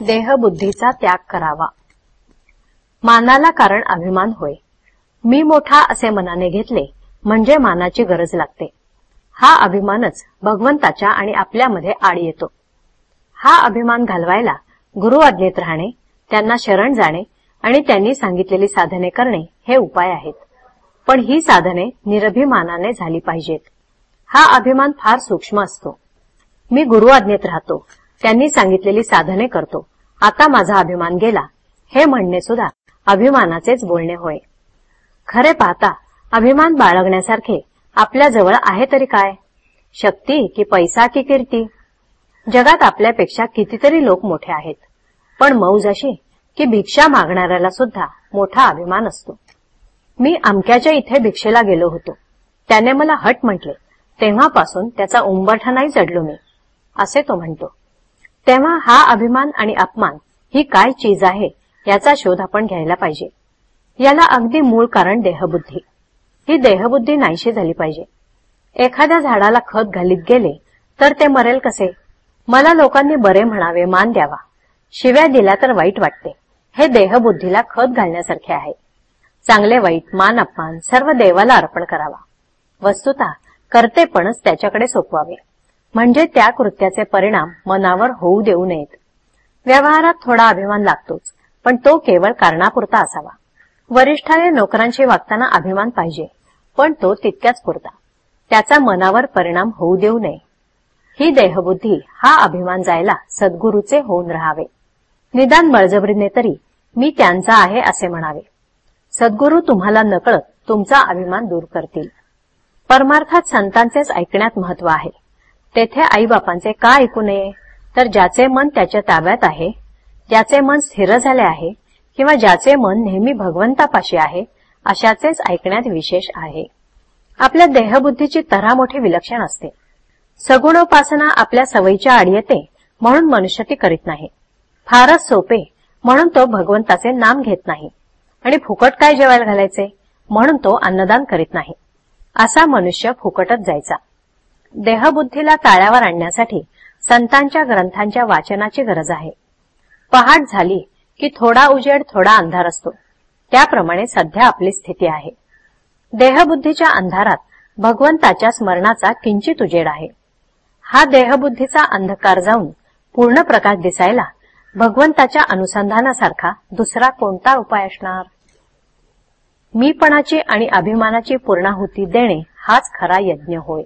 देहबुद्धीचा त्याग करावा. मानाला कारण अभिमान होय. मी मोठा असे मनाने घेतले म्हणजे मानाची गरज लागते. हा अभिमानच भगवंताच्या आणि आपल्यामध्ये आड येतो. हा अभिमान घालवायला गुरु आज्ञेत राहणे त्यांना शरण जाणे आणि त्यांनी सांगितलेली साधने करणे हे उपाय आहेत. पण ही साधने निरभिमानाने झाली पाहिजेत. हा अभिमान फार सूक्ष्म असतो. मी गुरु आज्ञेत राहतो त्यांनी सांगितलेली साधने करतो. आता माझा अभिमान गेला. हे म्हणणे सुद्धा अभिमानाचेच बोलणे होय. खरे पाहता अभिमान बाळगण्यासारखे आपल्याजवळ आहे तरी काय? शक्ती की पैसा की कीर्ती? जगात आपल्यापेक्षा कितीतरी लोक मोठे आहेत. पण मौज अशी की भिक्षा मागणाऱ्याला सुद्धा मोठा अभिमान असतो. मी अमक्याच्या इथे भिक्षेला गेलो होतो. त्याने मला हट म्हटले. तेव्हापासून त्याचा उंबरठा नाही चढलो मी. असे तो म्हणतो. तेव्हा हा अभिमान आणि अपमान ही काय चीज आहे याचा शोध आपण घ्यायला पाहिजे. याला अगदी मूळ कारण देहबुद्धी. ही देहबुद्धी नाहीशी झाली पाहिजे. एखाद्या झाडाला खत घालीत गेले तर ते मरेल कसे? मला लोकांनी बरे म्हणावे मान द्यावा. शिव्या दिल्या तर वाईट वाटते. हे देहबुद्धीला खत घालण्यासारखे आहे. चांगले वाईट मान अपमान सर्व देवाला अर्पण करावा. वस्तुता करतेपणच त्याच्याकडे सोपवावे. म्हणजे त्या कृत्याचे परिणाम मनावर होऊ देऊ नयेत. व्यवहारात थोडा अभिमान लागतोच पण तो केवळ कारणापुरता असावा. वरिष्ठाने नोकरांशी वागताना अभिमान पाहिजे पण तो तितक्याच पुरता. त्याचा मनावर परिणाम होऊ देऊ नये. ही देहबुद्धी हा अभिमान जायला सद्गुरूचे होऊन राहावे. निदान बळजबरीने तरी मी त्यांचा आहे असे म्हणावे. सद्गुरू तुम्हाला नकळत तुमचा अभिमान दूर करतील. परमार्थात संतांचेच ऐकण्यात महत्त्व आहे. तेथे आईबापांचे का ऐकू नये? तर ज्याचे मन त्याच्या ताब्यात आहे ज्याचे मन स्थिर झाले आहे किंवा ज्याचे मन नेहमी भगवंतापाशी आहे अशाचेच ऐकण्यात विशेष आहे. आपल्या देहबुद्धीची तरा मोठी विलक्षण असते. सगुणोपासना आपल्या सवयीच्या आड येते म्हणून मनुष्य ती करीत नाही. फारच सोपे म्हणून तो भगवंताचे नाम घेत नाही. आणि फुकट काय जेवायला घालायचे? म्हणून तो अन्नदान करीत नाही. असा मनुष्य फुकटच जायचा. देहबुद्धीला ताळ्यावर आणण्यासाठी संतांच्या ग्रंथांच्या वाचनाची गरज आहे. पहाट झाली की थोडा उजेड थोडा अंधार असतो. त्याप्रमाणे सध्या आपली स्थिती आहे. देहबुद्धीच्या अंधारात भगवंताच्या स्मरणाचा किंचित उजेड आहे. हा देहबुद्धीचा अंधकार जाऊन पूर्ण प्रकाश दिसायला भगवंताच्या अनुसंधानासारखा दुसरा कोणता उपाय असणार? मीपणाची आणि अभिमानाची पूर्णाहुती देणे हाच खरा यज्ञ होय.